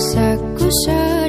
Sakusa.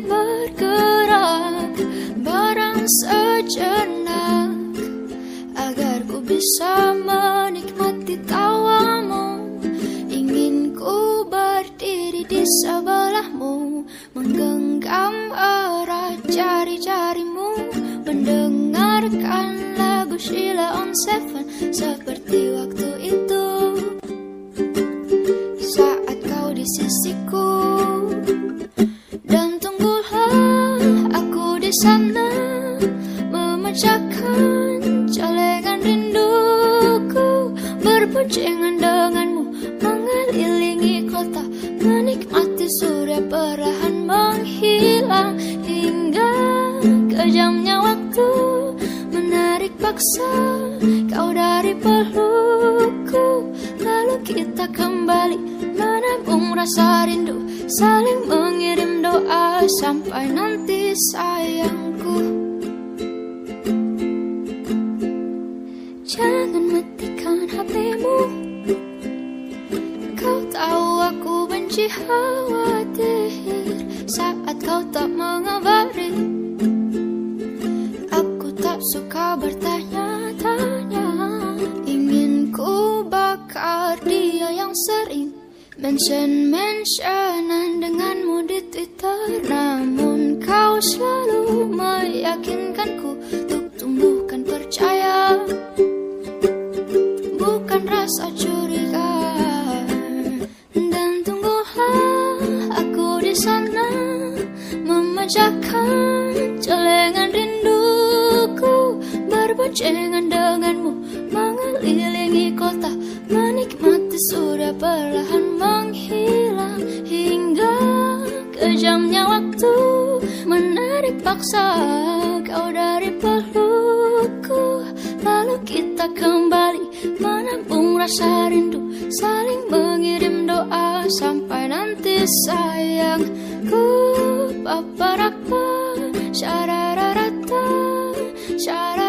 bergerak barang sejenak agar ku bisa menikmati tawamu. Ingin ku berdiri di sebelahmu menggenggam erat jari-jarimu mendengarkan lagu Sheila on Seven seperti waktu bisa kau dari pelukku. Lalu kita kembali menabung rasa rindu Saling mengirim doa sampai nanti. Dari paksa kau dari pelukku. Lalu kita kembali menampung rasa rindu Saling mengirim doa. Sampai nanti sayangku Paparapa syarararata syarararata.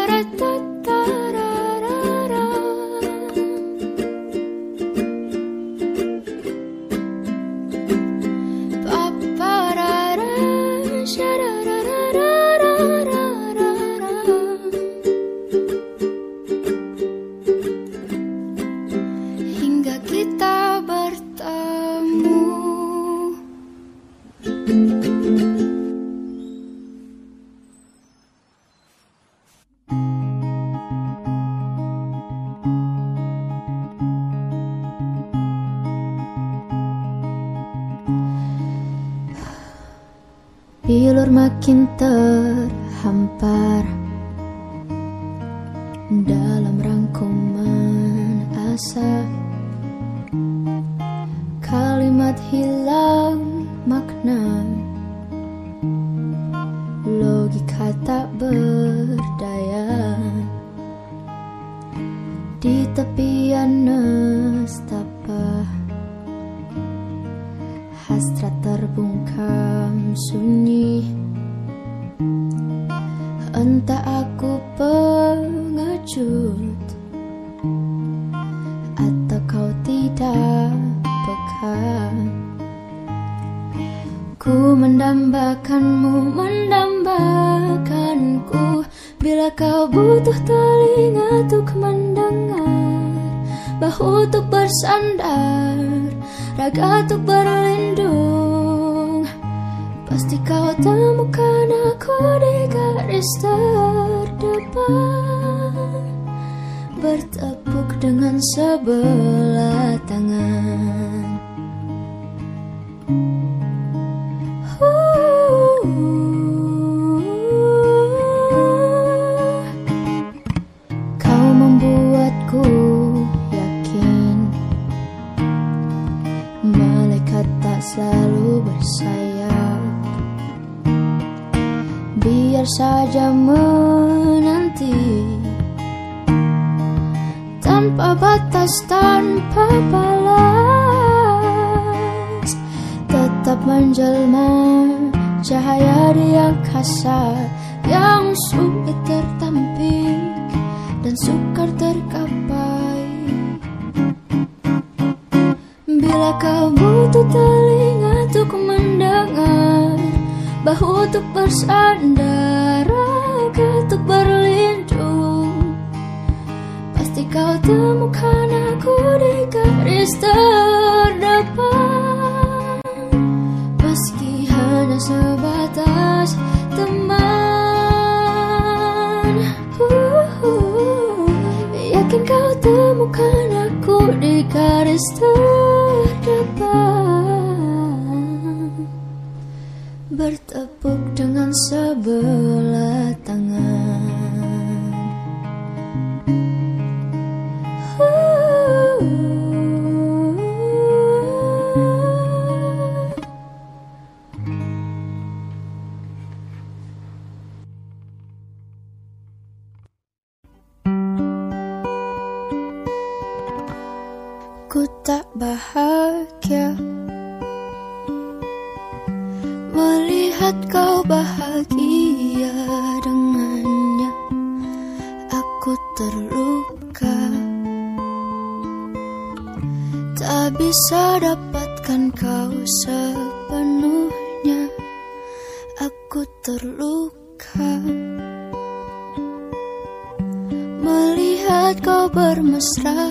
es terdepan bertepuk dengan sebelah tangan. bisa dapatkan kau sepenuhnya. Aku terluka. Melihat kau bermesra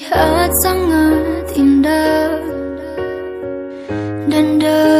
terlihat sangat indah dan dekat.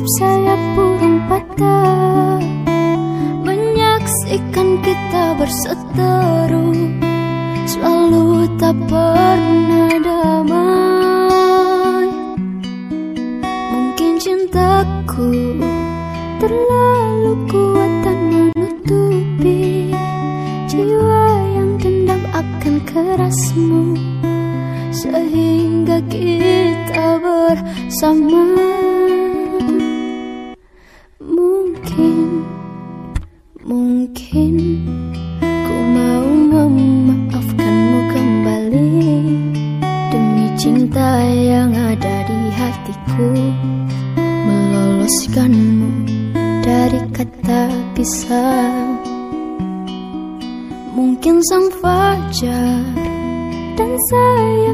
Setiap sayap burung patah. Menyaksikan kita berseteru Selalu tak pernah damai. Mungkin cintaku terlalu kuat dan menutupi Jiwa yang dendam akan kerasmu Sehingga kita bersama.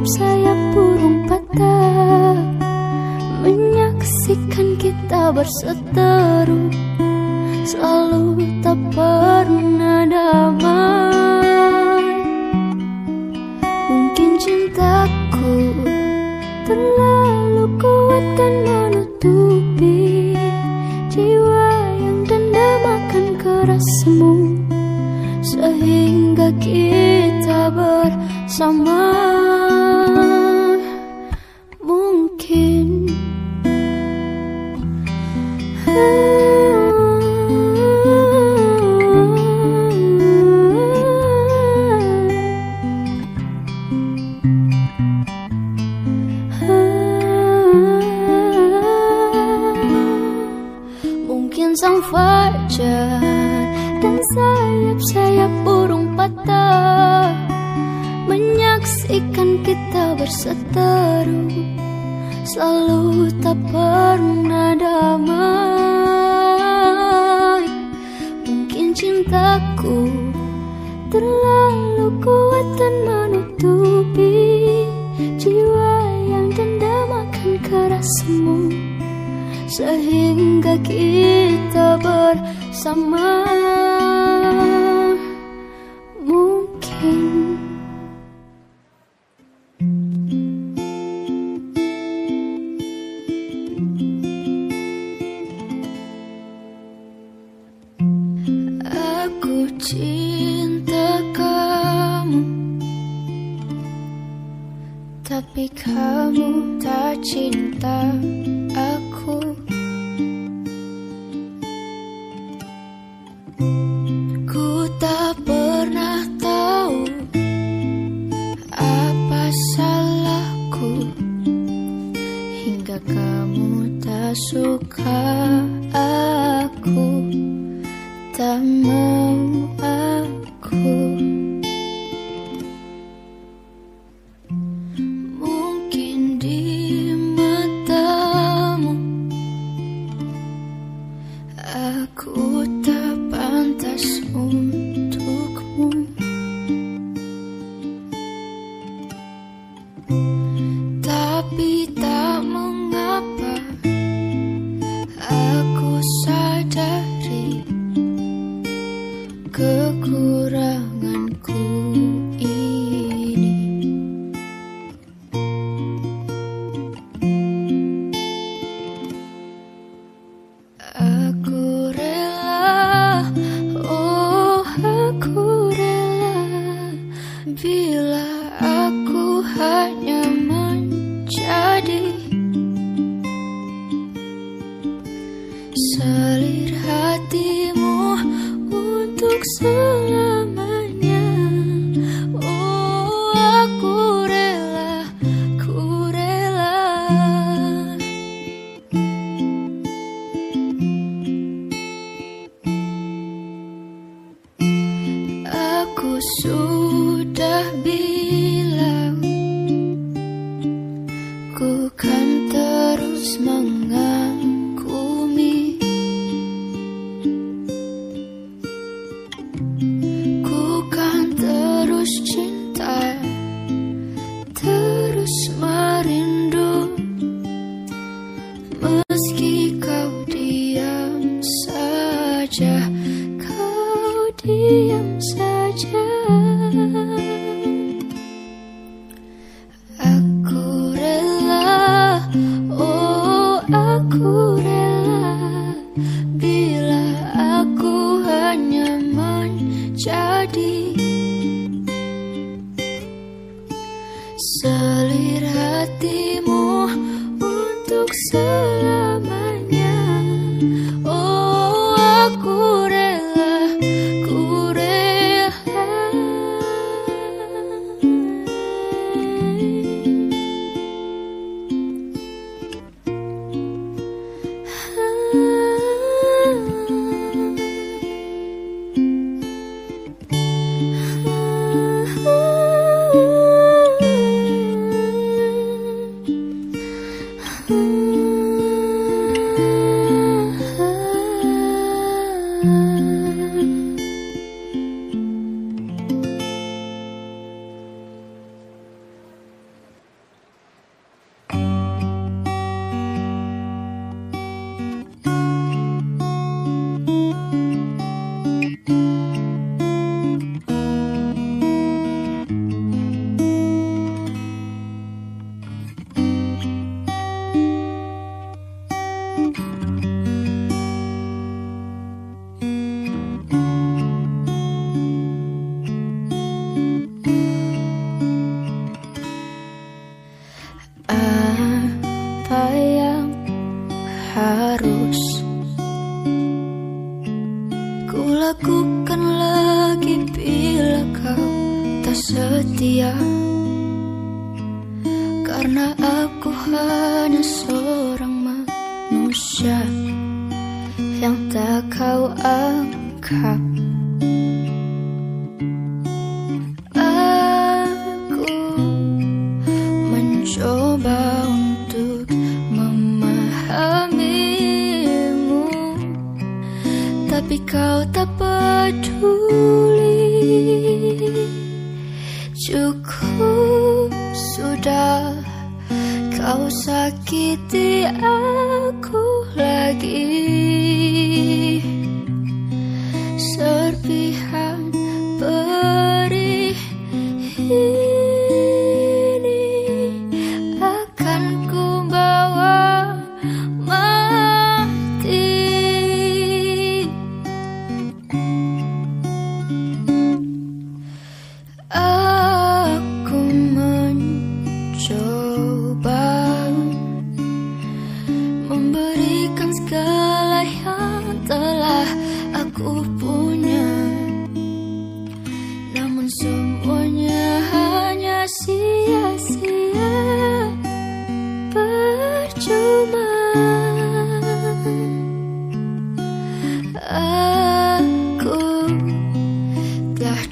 sayap burung patah Menyaksikan kita berseteru. hatiku Terlalu kuat dan menutupi Jiwa yang dendam akan kerasmu. Sehingga kita bersama. 음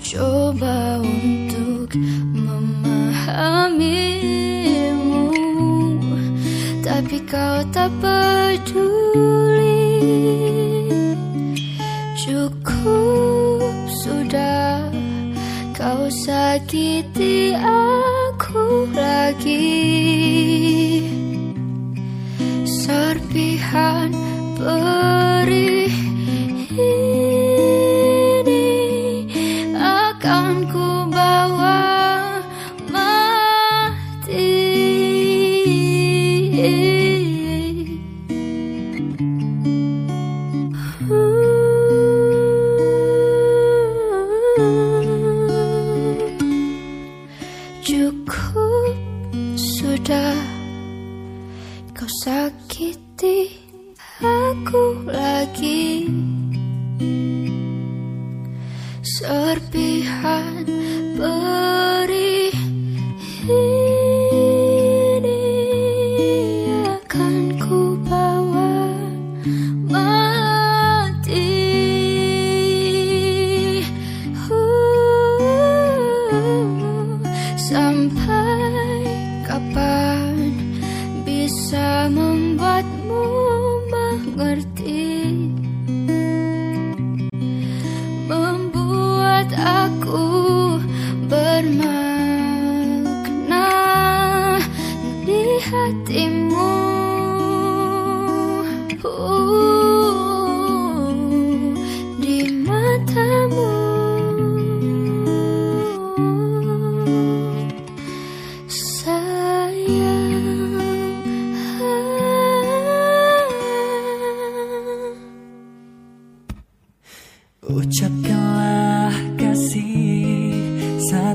coba untuk memahamimu. Tapi kau tak peduli. Cukup sudah kau sakiti aku lagi. Serpihan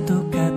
都改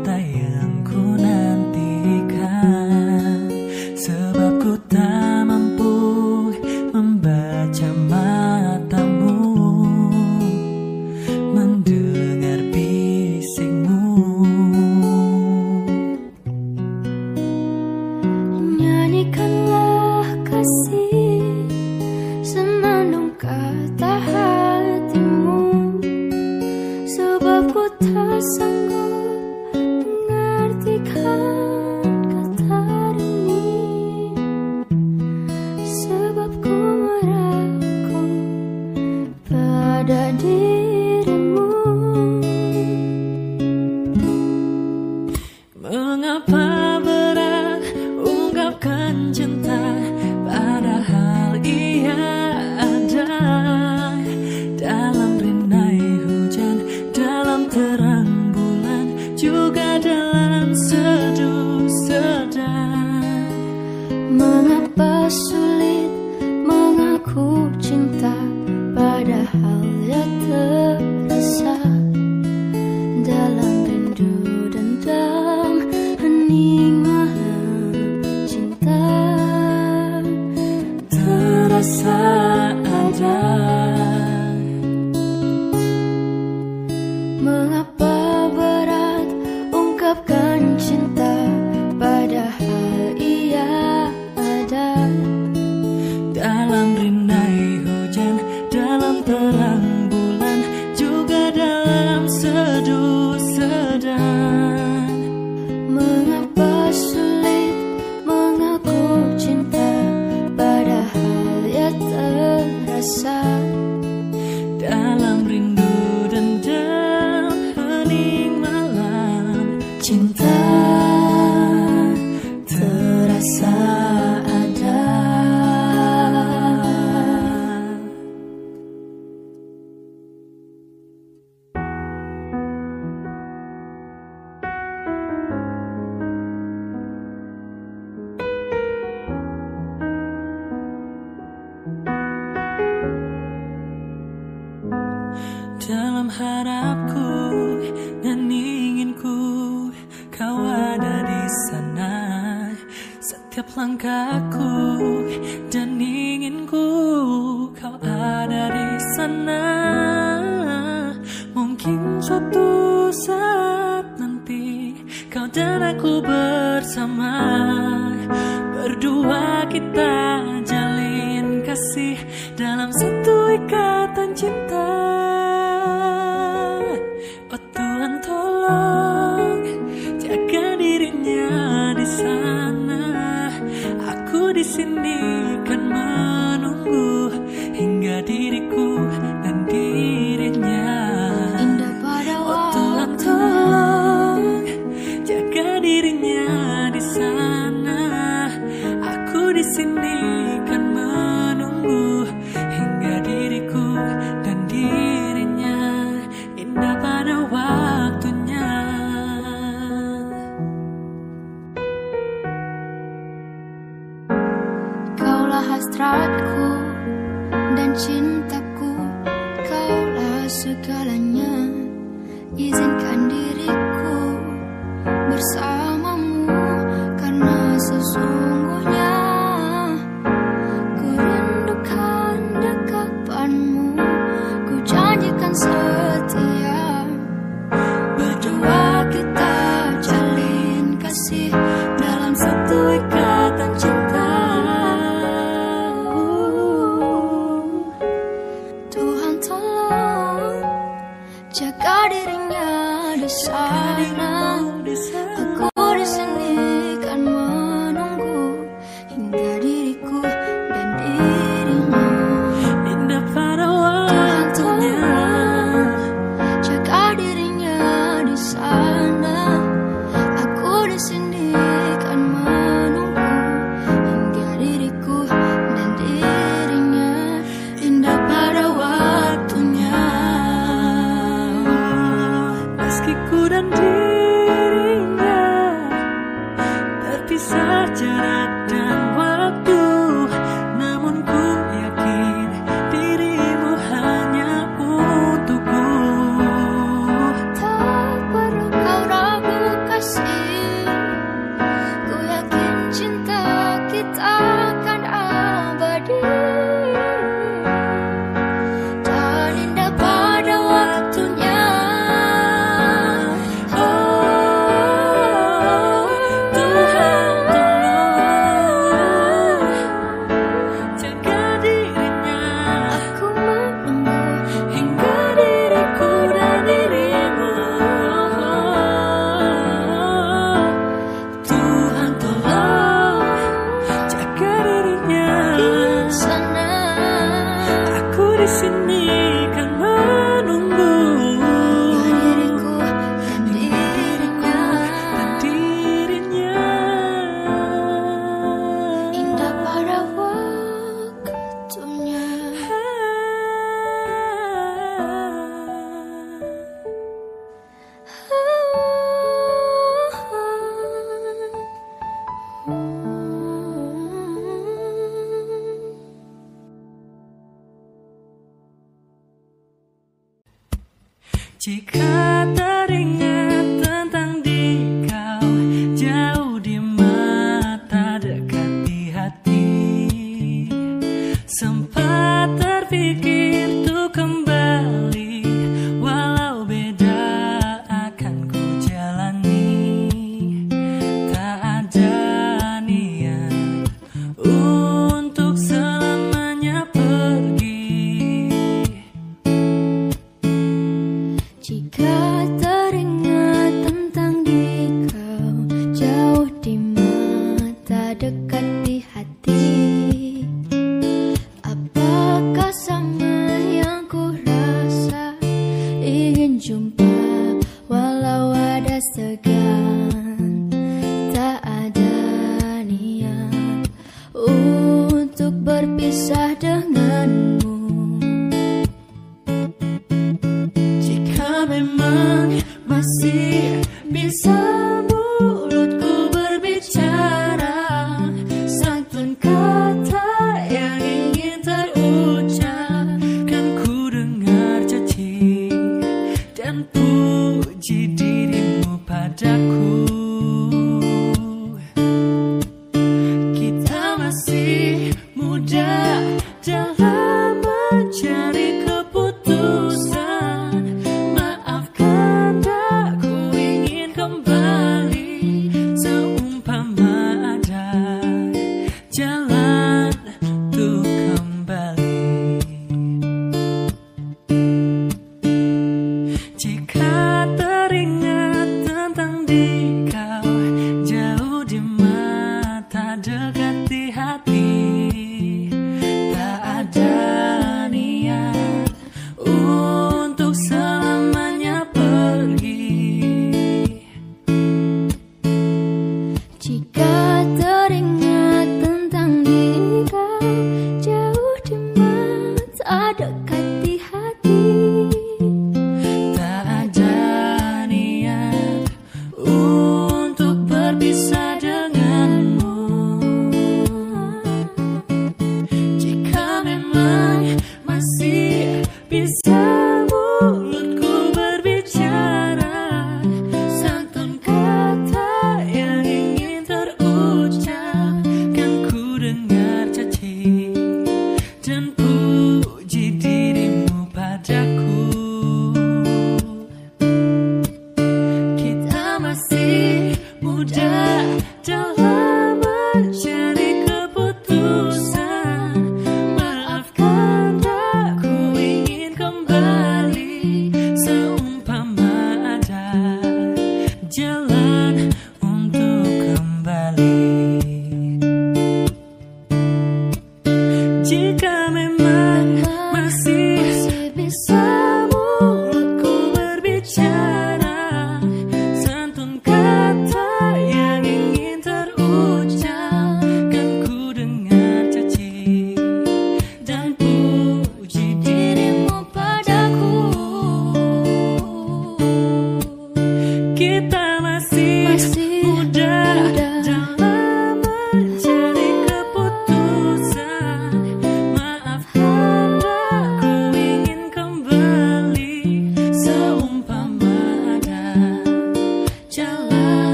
几颗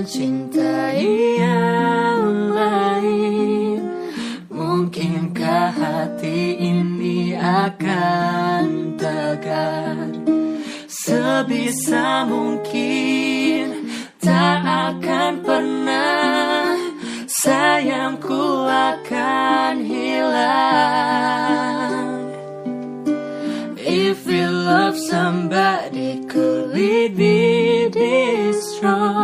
mencintai yang lain. Mungkinkah hati ini akan tegar? Sebisa mungkin tak akan pernah Sayangku akan hilang. If you love somebody, could it be this strong?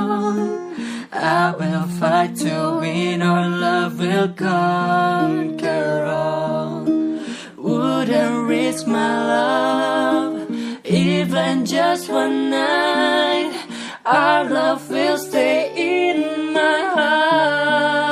I will fight to win, our love will conquer all. Wouldn't risk my love, even just one night. Our love will stay in my heart.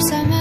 summer.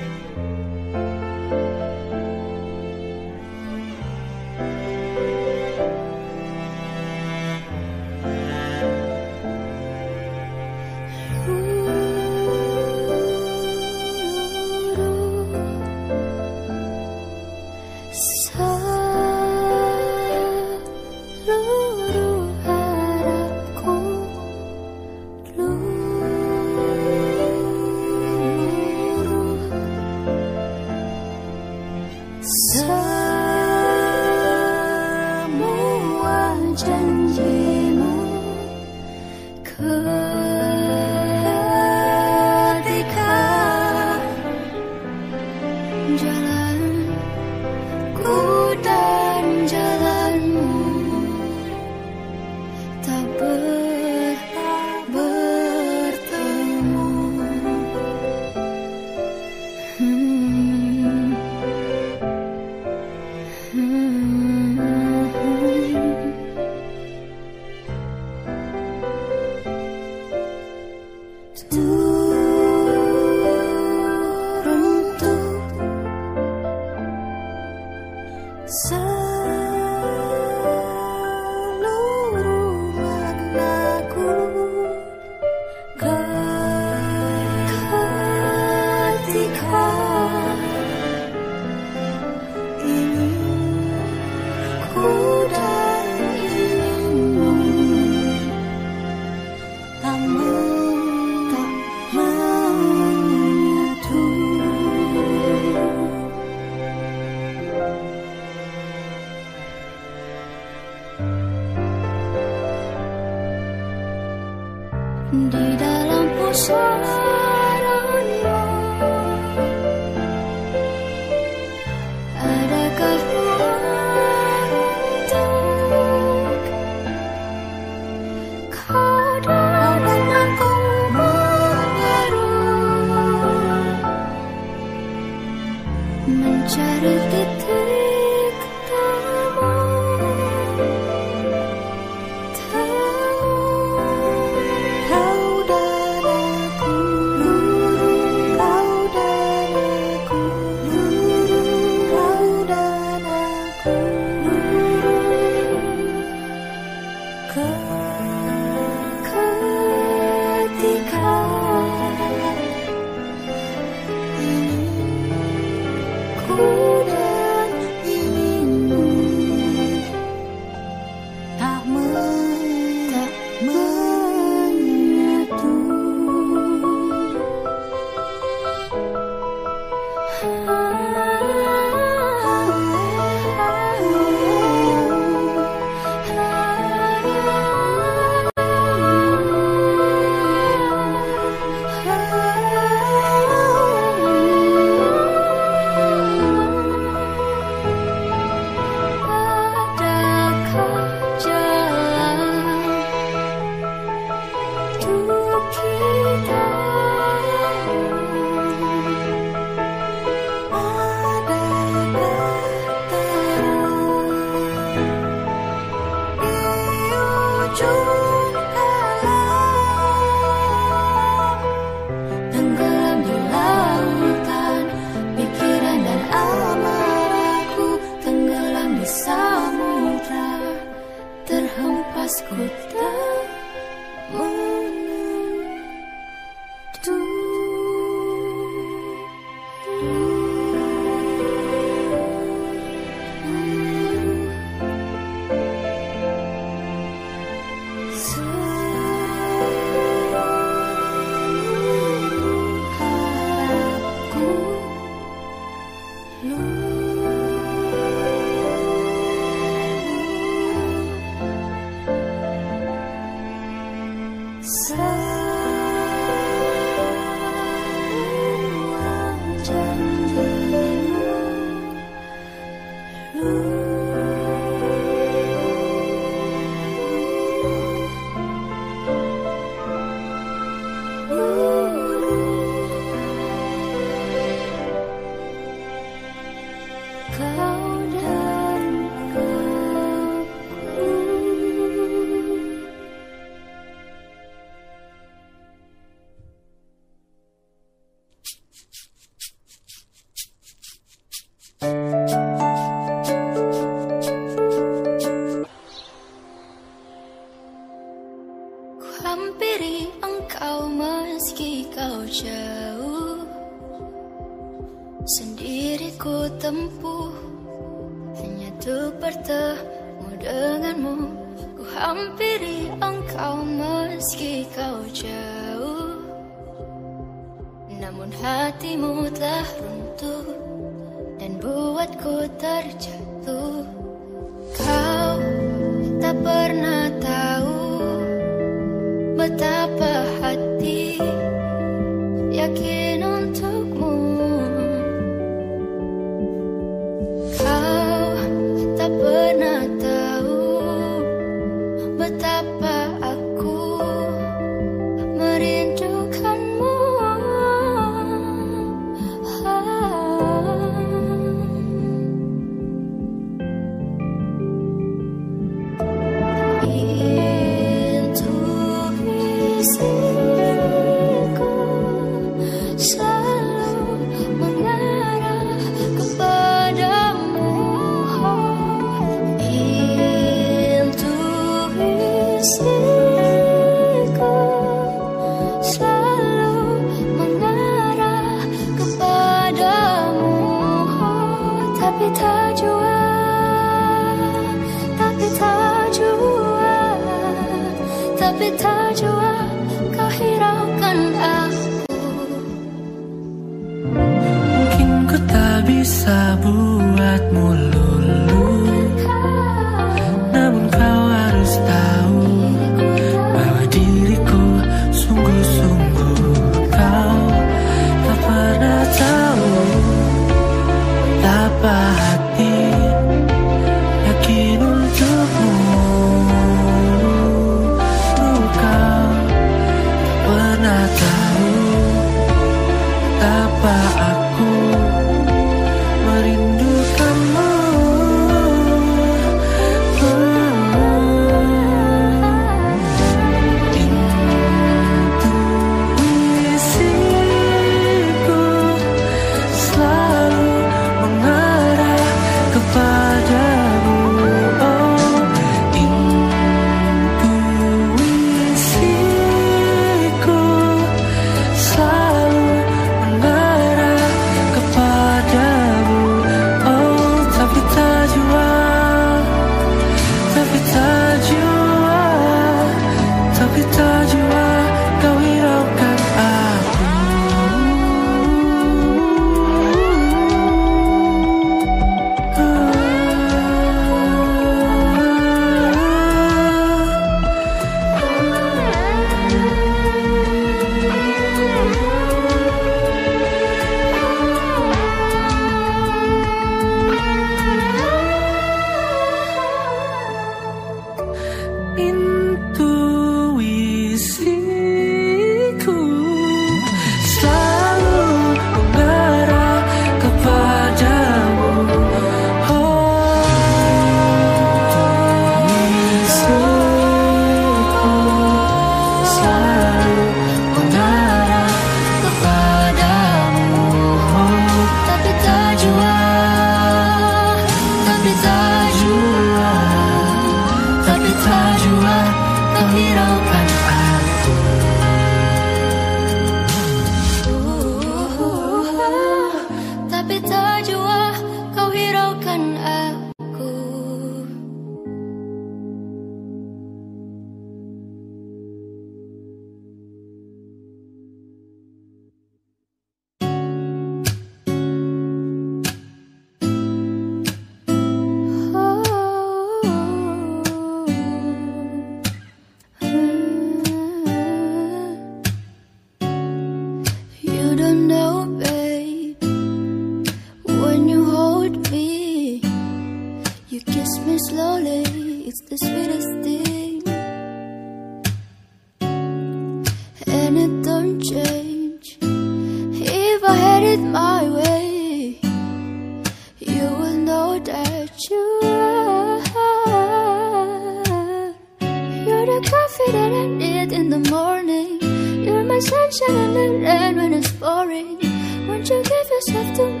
Yourself um to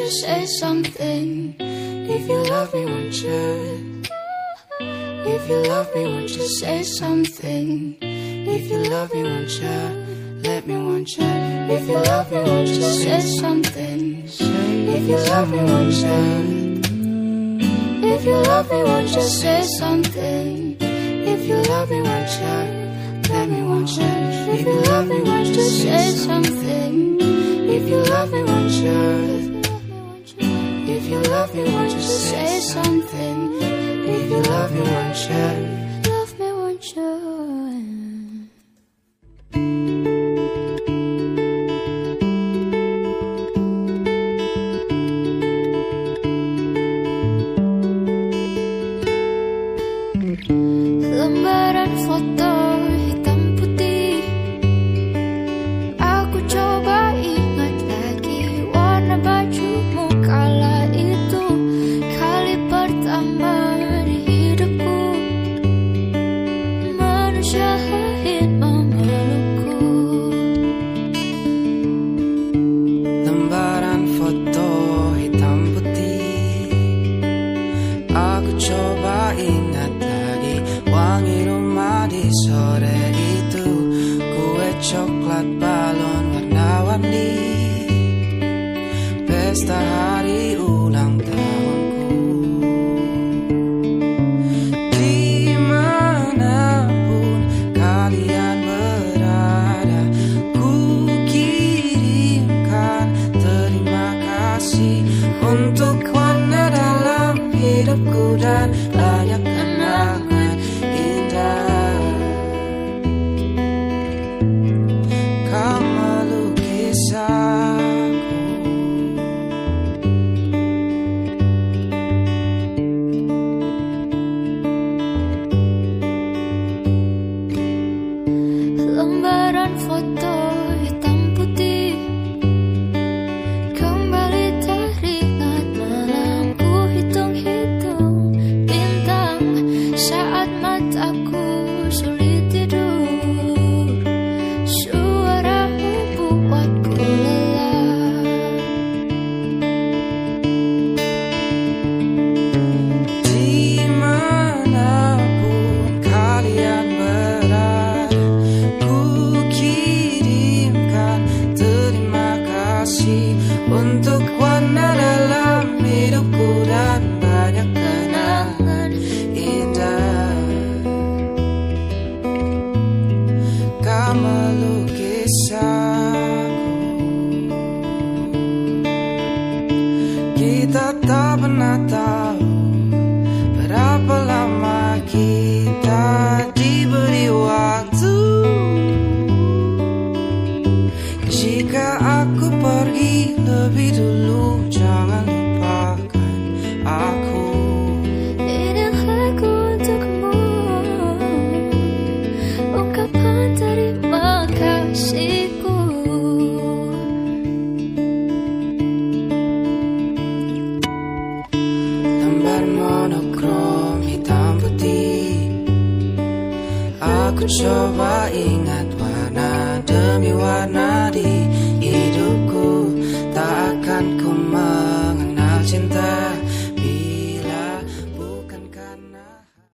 you say something? If you love me, won't you? If you love me, won't you say something? If you love me, won't you? Let me want you. If you love me, won't you say something? If you love me, won't you? If you love me, won't you say something? If you love me, won't you? Let me want you. If you love me, won't you say something? If you love me, won't you? Love me, won't you say something? If you love me, won't you?